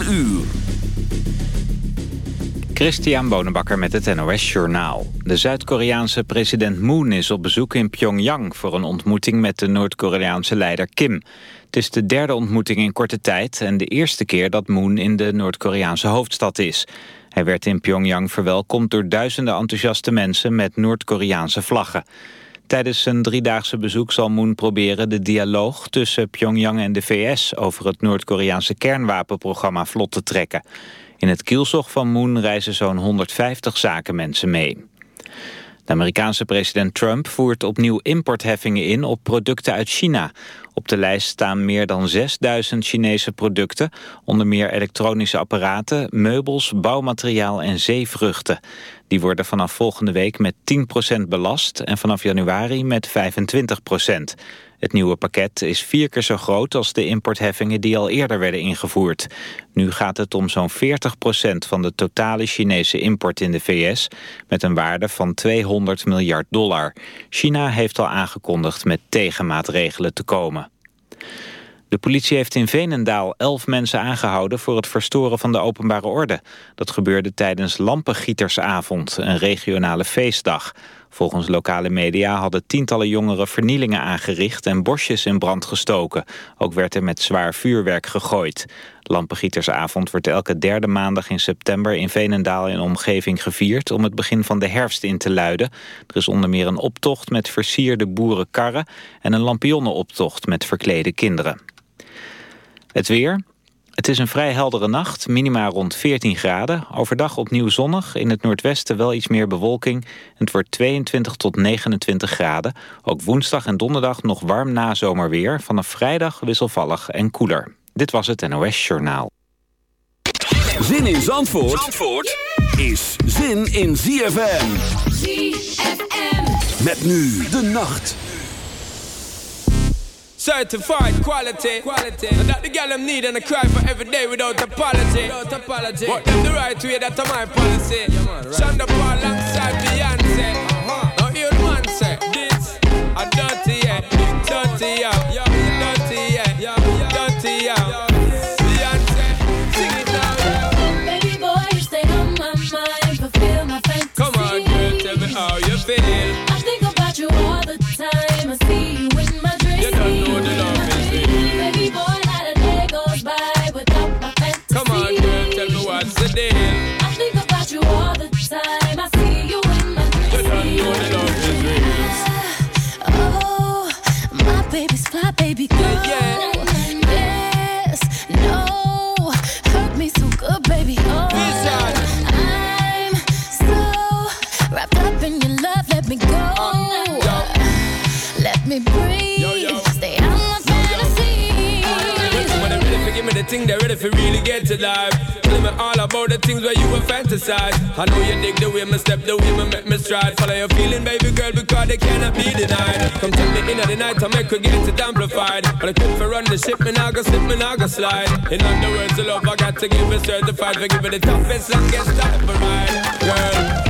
4 uur. Christian Bonenbakker met het NOS Journaal. De Zuid-Koreaanse president Moon is op bezoek in Pyongyang... voor een ontmoeting met de Noord-Koreaanse leider Kim. Het is de derde ontmoeting in korte tijd... en de eerste keer dat Moon in de Noord-Koreaanse hoofdstad is. Hij werd in Pyongyang verwelkomd door duizenden enthousiaste mensen... met Noord-Koreaanse vlaggen. Tijdens zijn driedaagse bezoek zal Moon proberen de dialoog tussen Pyongyang en de VS over het Noord-Koreaanse kernwapenprogramma vlot te trekken. In het kielzog van Moon reizen zo'n 150 zakenmensen mee. De Amerikaanse president Trump voert opnieuw importheffingen in op producten uit China. Op de lijst staan meer dan 6000 Chinese producten, onder meer elektronische apparaten, meubels, bouwmateriaal en zeevruchten. Die worden vanaf volgende week met 10% belast en vanaf januari met 25%. Het nieuwe pakket is vier keer zo groot als de importheffingen die al eerder werden ingevoerd. Nu gaat het om zo'n 40% van de totale Chinese import in de VS... met een waarde van 200 miljard dollar. China heeft al aangekondigd met tegenmaatregelen te komen. De politie heeft in Veenendaal elf mensen aangehouden voor het verstoren van de openbare orde. Dat gebeurde tijdens Lampengietersavond, een regionale feestdag. Volgens lokale media hadden tientallen jongeren vernielingen aangericht en bosjes in brand gestoken. Ook werd er met zwaar vuurwerk gegooid. Lampengietersavond wordt elke derde maandag in september in Veenendaal en omgeving gevierd om het begin van de herfst in te luiden. Er is onder meer een optocht met versierde boerenkarren en een lampionnenoptocht met verklede kinderen. Het weer. Het is een vrij heldere nacht, minima rond 14 graden. Overdag opnieuw zonnig, in het noordwesten wel iets meer bewolking. Het wordt 22 tot 29 graden. Ook woensdag en donderdag nog warm nazomerweer. Vanaf vrijdag wisselvallig en koeler. Dit was het NOS Journaal. Zin in Zandvoort, Zandvoort is zin in ZFM. ZFM. Met nu de nacht. Certified quality. quality. And that the girl them need and I cry for every day without apology. Without apology. What them the right way, that's my policy. Yeah, man, right. Shonda Paul alongside Beyonce. Uh-huh. Now you man say this a dirty yeah, dirty yeah, ready for give me the thing, they ready for really get to life. Tell me all about the things where you were fantasize. I know you dig the way me step, the way me make me stride. Follow your feeling, baby girl, because they cannot be denied. Come take me in at the night to make her get it amplified. But I quit for run the ship, me now go slip, me now go slide. In other words, the love I got to give it certified. For give it the toughest, longest time for ride. Girl,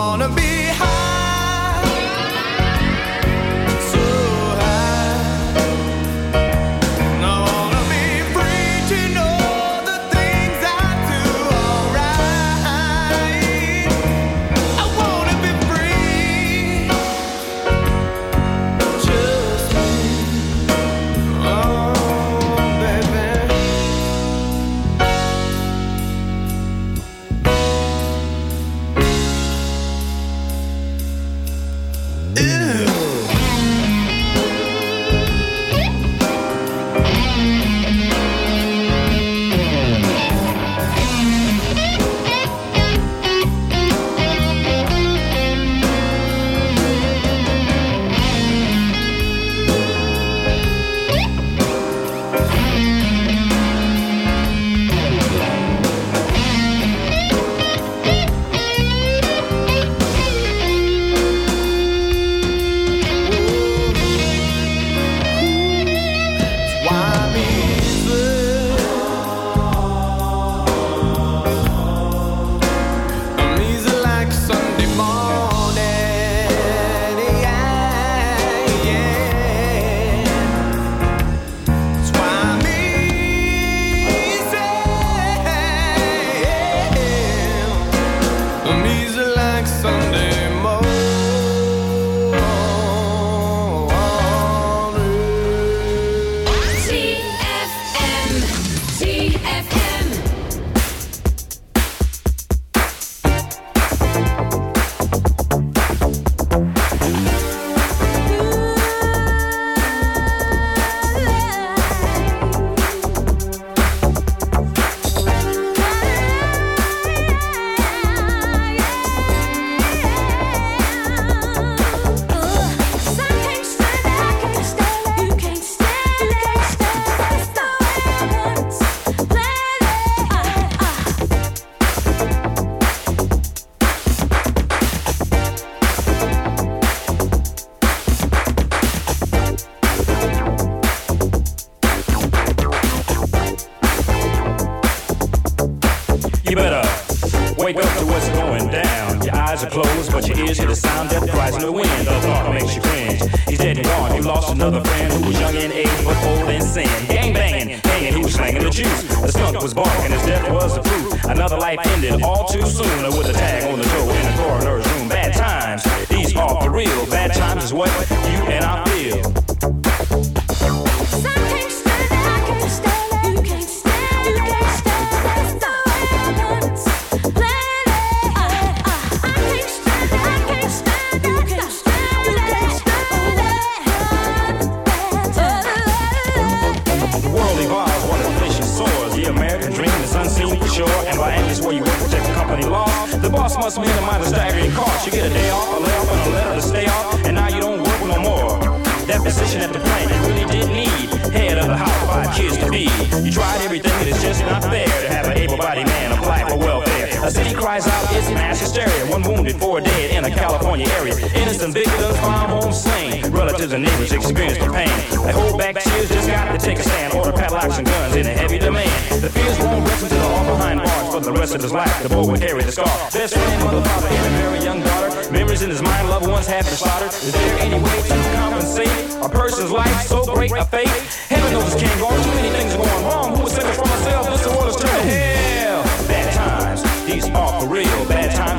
wanna be in his mind, loved ones have been slaughtered. Is there any way to compensate a person's life so great a fate? Heaven knows this can't go on. Too many things are going wrong. Who was saving for myself? This world is turned to hell. Bad times, these are for real. Bad times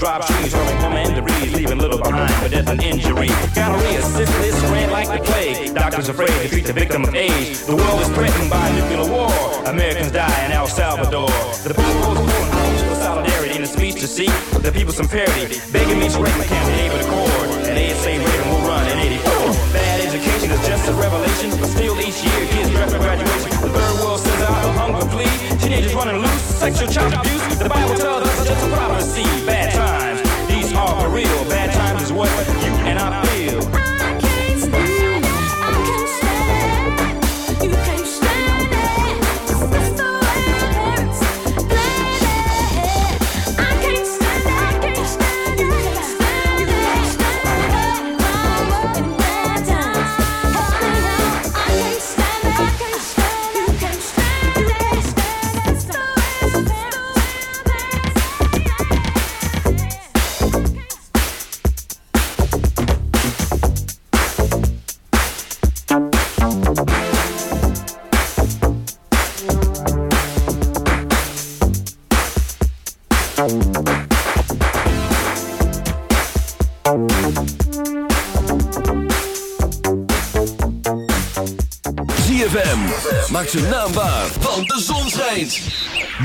drop trees, hurling home debris, leaving little behind for death and injury. Gonorrhea, syphilis, spread like the plague. Doctors afraid to treat the victim of age. The world is threatened by nuclear war. Americans die in El Salvador. The people was born calls for solidarity in a speech to seek the people some parity. Begging me to break my camp, able to accord. And they say Reagan will run in 84. Bad education is just a revelation, but still each year kids draft for graduation. The third world sends out a hunger plea. Teenagers running loose, sexual child abuse. The Bible tells us it's just a prophecy. Bad for real. Bad times is what you and I feel.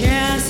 Chance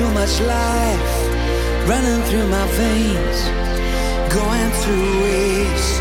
too much life running through my veins, going through waste.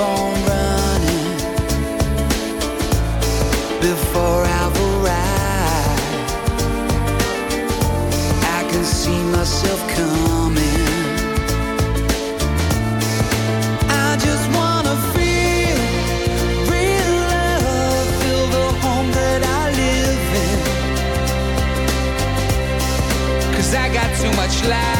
on running before I've I can see myself coming. I just wanna feel real love, feel the home that I live. Cause I got too much light.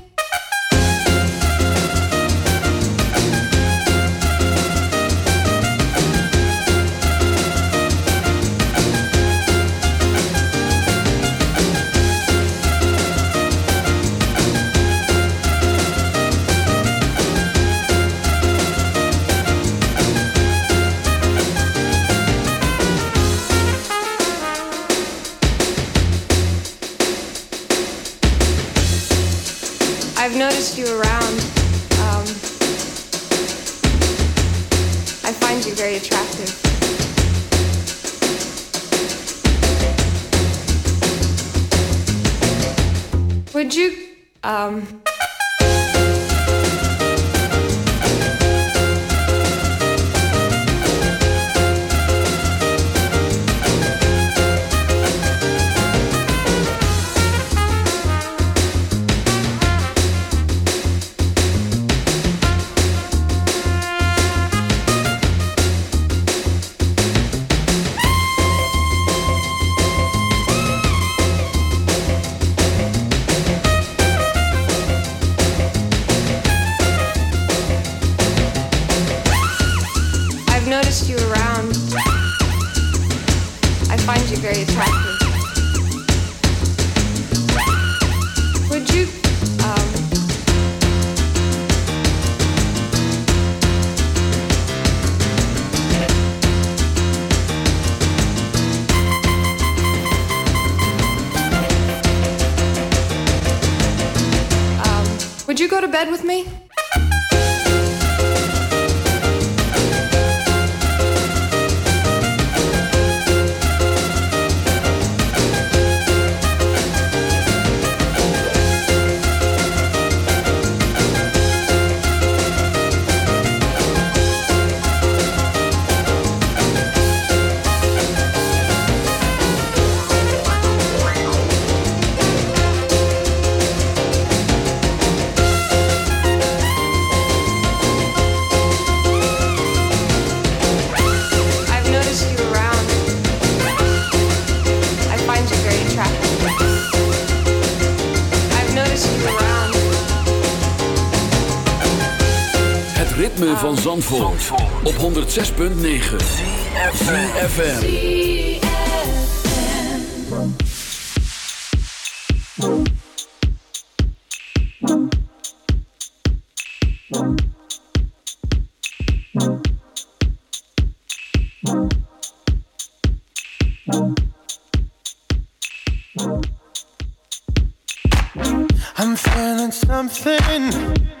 Zandvoort, op 106.9 CFFM I'm feeling something.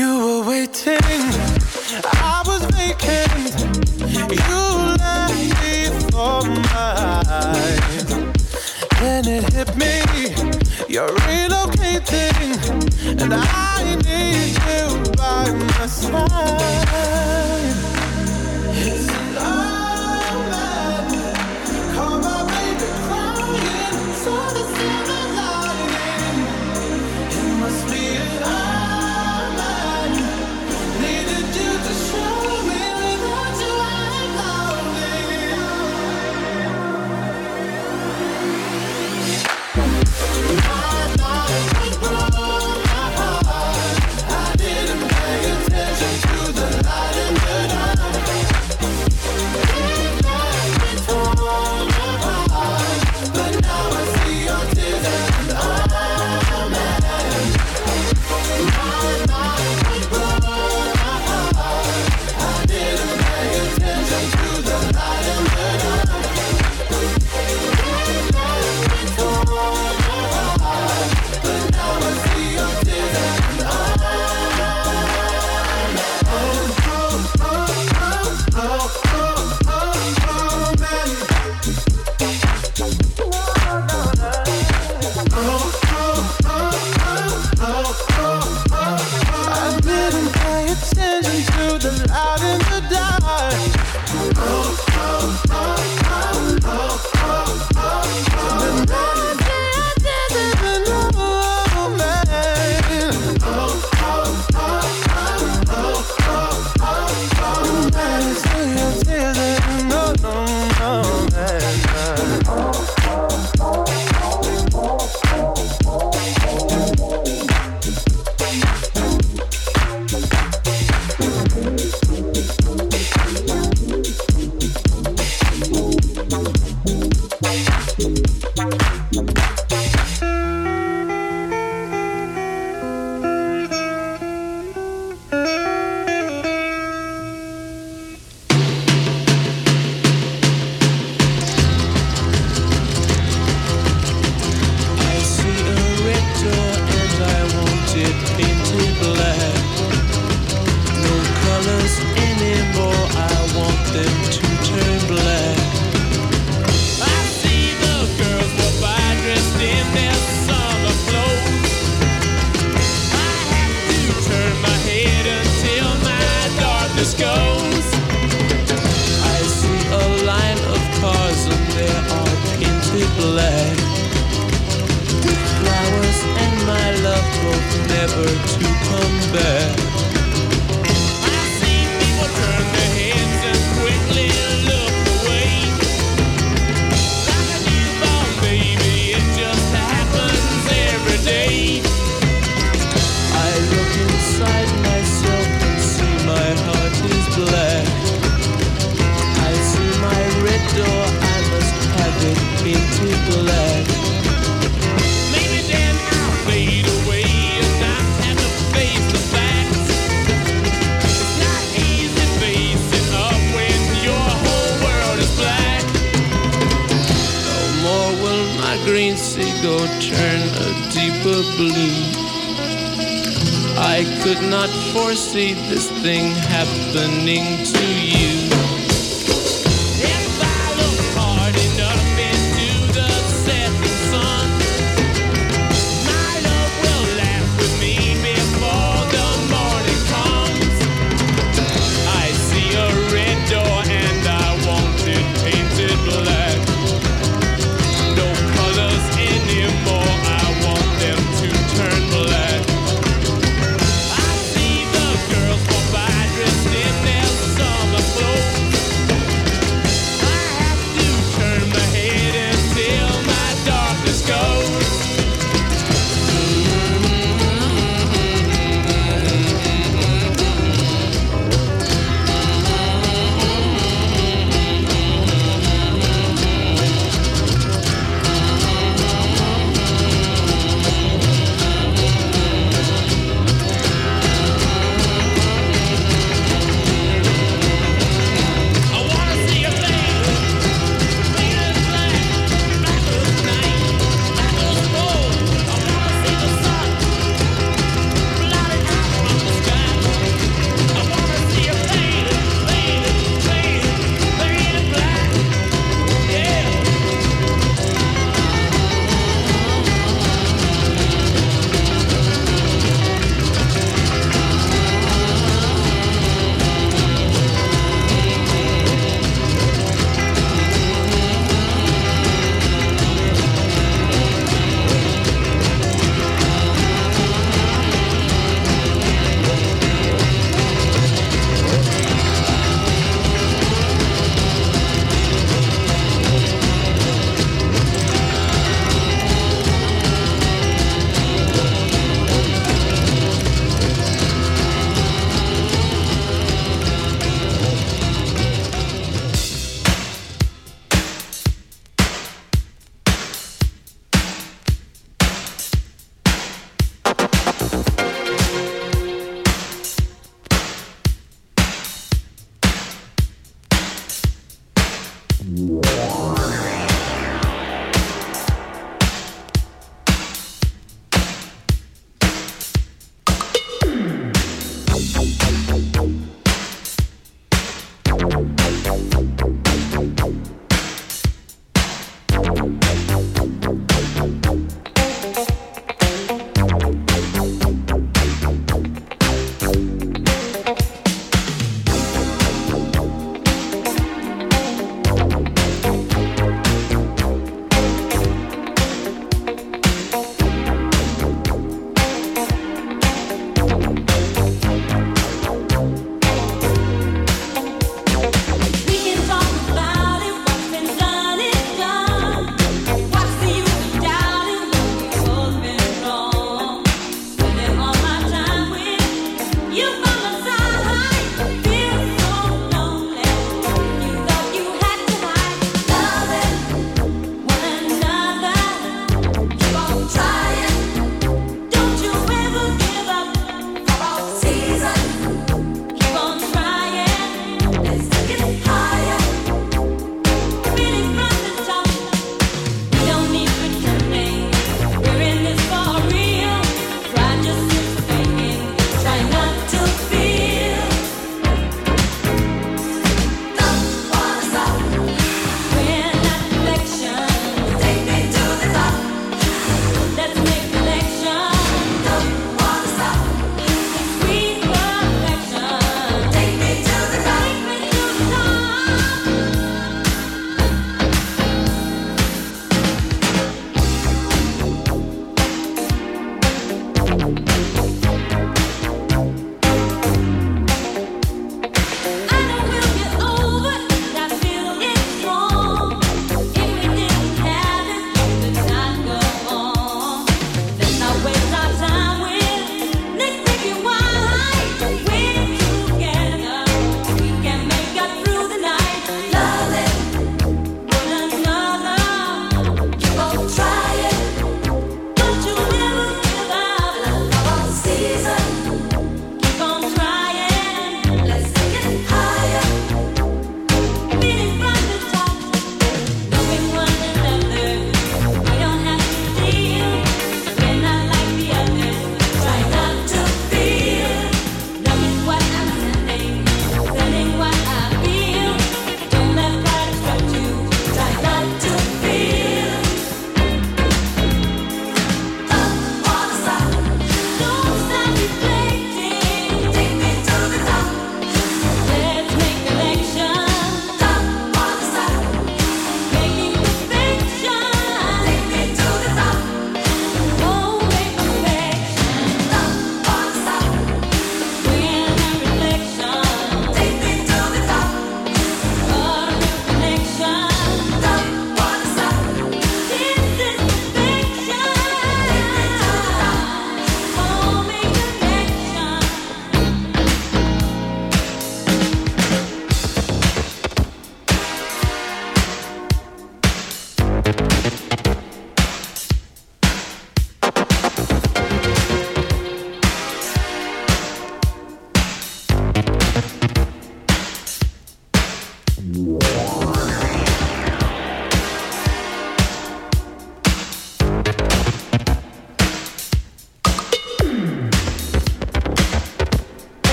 You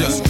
Just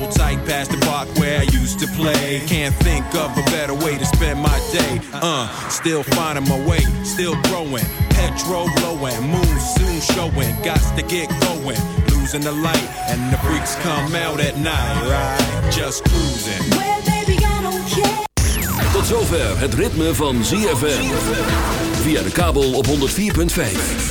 tight past the park where I used to play. Can't think of a better way to spend my day. Uh, still finding my way, still growing. Petrol blowing, moon soon showing. Got to get going. Losing the light, and the freaks come out at night, right? Just cruising. Well, baby, I don't care. Tot zover het ritme van ZFM. Via de kabel op 104.5.